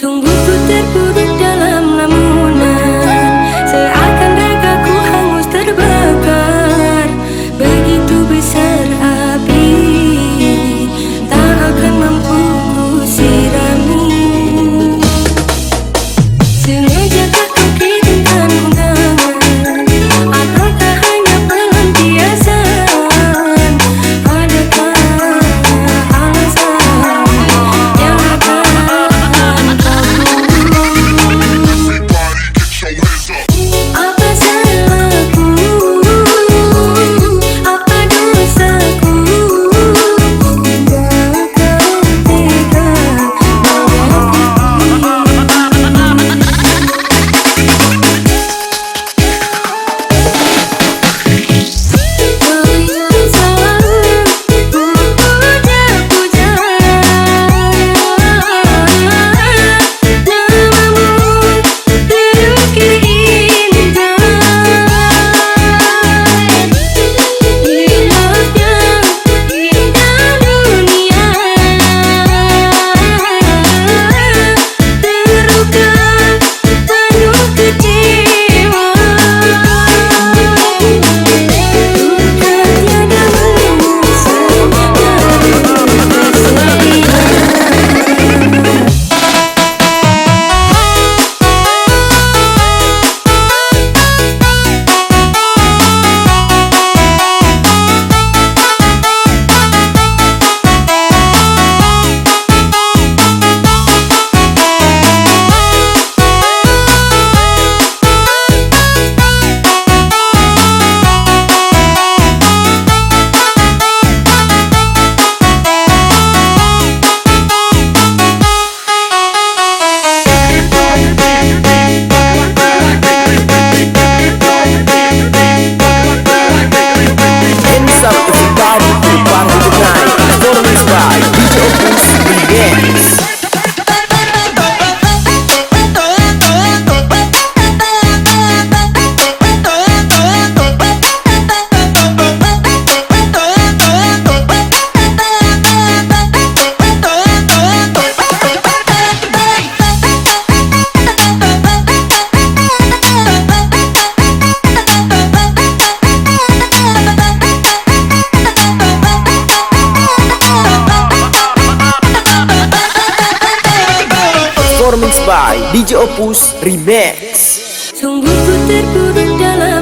Sungguh ku terpuruk dalam by DJ Opus Remix. Sungguh ku terpuruk dalam